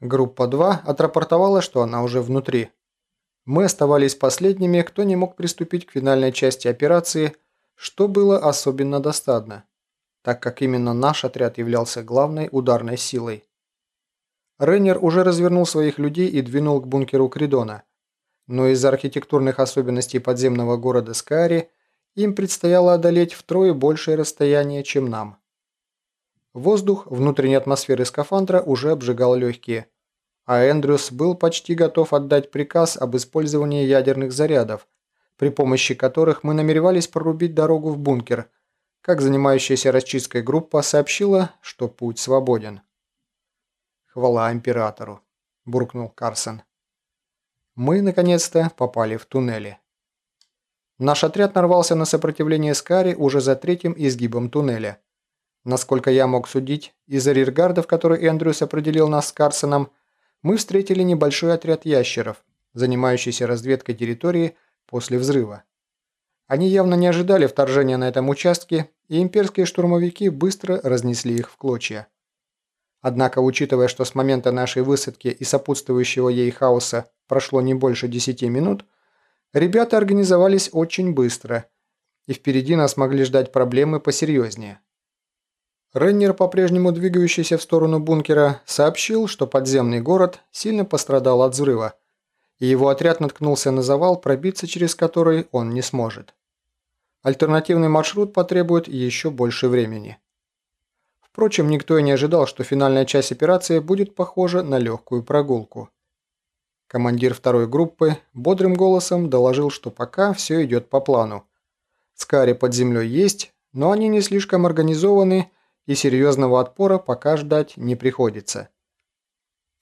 Группа 2 отрапортовала, что она уже внутри. Мы оставались последними, кто не мог приступить к финальной части операции, что было особенно досадно, так как именно наш отряд являлся главной ударной силой. Рейнер уже развернул своих людей и двинул к бункеру Кридона, но из-за архитектурных особенностей подземного города Скари им предстояло одолеть втрое большее расстояние, чем нам. Воздух внутренней атмосферы скафандра уже обжигал легкие, а Эндрюс был почти готов отдать приказ об использовании ядерных зарядов, при помощи которых мы намеревались прорубить дорогу в бункер, как занимающаяся расчисткой группа сообщила, что путь свободен. «Хвала императору», – буркнул Карсон. Мы, наконец-то, попали в туннели. Наш отряд нарвался на сопротивление Скари уже за третьим изгибом туннеля. Насколько я мог судить, из-за риргардов, который Эндрюс определил нас с Карсоном, мы встретили небольшой отряд ящеров, занимающийся разведкой территории после взрыва. Они явно не ожидали вторжения на этом участке, и имперские штурмовики быстро разнесли их в клочья. Однако, учитывая, что с момента нашей высадки и сопутствующего ей хаоса прошло не больше 10 минут, ребята организовались очень быстро, и впереди нас могли ждать проблемы посерьезнее. Реннер, по-прежнему двигающийся в сторону бункера, сообщил, что подземный город сильно пострадал от взрыва, и его отряд наткнулся на завал, пробиться через который он не сможет. Альтернативный маршрут потребует еще больше времени. Впрочем, никто и не ожидал, что финальная часть операции будет похожа на легкую прогулку. Командир второй группы бодрым голосом доложил, что пока все идет по плану. Скари под землей есть, но они не слишком организованы и серьезного отпора пока ждать не приходится.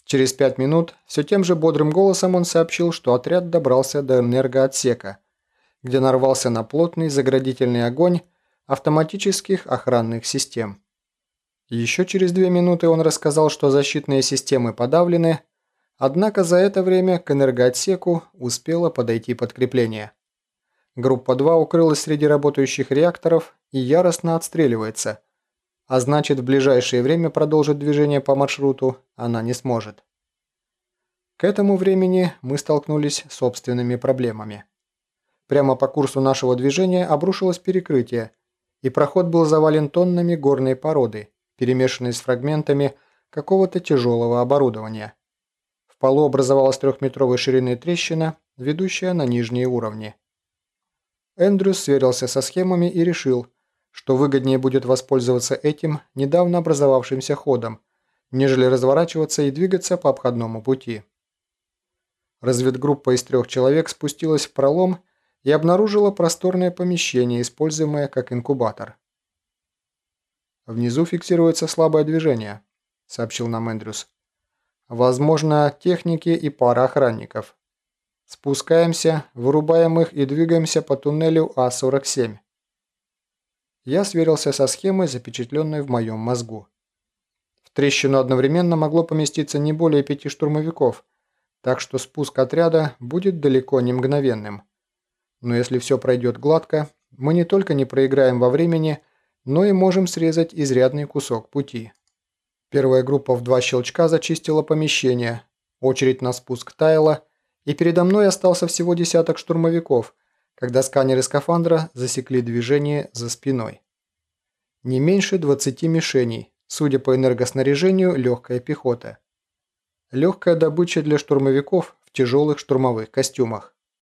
Через пять минут все тем же бодрым голосом он сообщил, что отряд добрался до энергоотсека, где нарвался на плотный заградительный огонь автоматических охранных систем. Еще через две минуты он рассказал, что защитные системы подавлены, однако за это время к энергоотсеку успело подойти подкрепление. Группа 2 укрылась среди работающих реакторов и яростно отстреливается – а значит в ближайшее время продолжить движение по маршруту она не сможет. К этому времени мы столкнулись с собственными проблемами. Прямо по курсу нашего движения обрушилось перекрытие, и проход был завален тоннами горной породы, перемешанной с фрагментами какого-то тяжелого оборудования. В полу образовалась трехметровой ширины трещина, ведущая на нижние уровни. Эндрюс сверился со схемами и решил – что выгоднее будет воспользоваться этим недавно образовавшимся ходом, нежели разворачиваться и двигаться по обходному пути. Разведгруппа из трех человек спустилась в пролом и обнаружила просторное помещение, используемое как инкубатор. «Внизу фиксируется слабое движение», – сообщил нам Эндрюс. «Возможно, техники и пара охранников. Спускаемся, вырубаем их и двигаемся по туннелю А-47. Я сверился со схемой, запечатленной в моем мозгу. В трещину одновременно могло поместиться не более пяти штурмовиков, так что спуск отряда будет далеко не мгновенным. Но если все пройдет гладко, мы не только не проиграем во времени, но и можем срезать изрядный кусок пути. Первая группа в два щелчка зачистила помещение, очередь на спуск таяла, и передо мной остался всего десяток штурмовиков – когда сканеры скафандра засекли движение за спиной. Не меньше 20 мишеней, судя по энергоснаряжению, легкая пехота. Легкая добыча для штурмовиков в тяжелых штурмовых костюмах.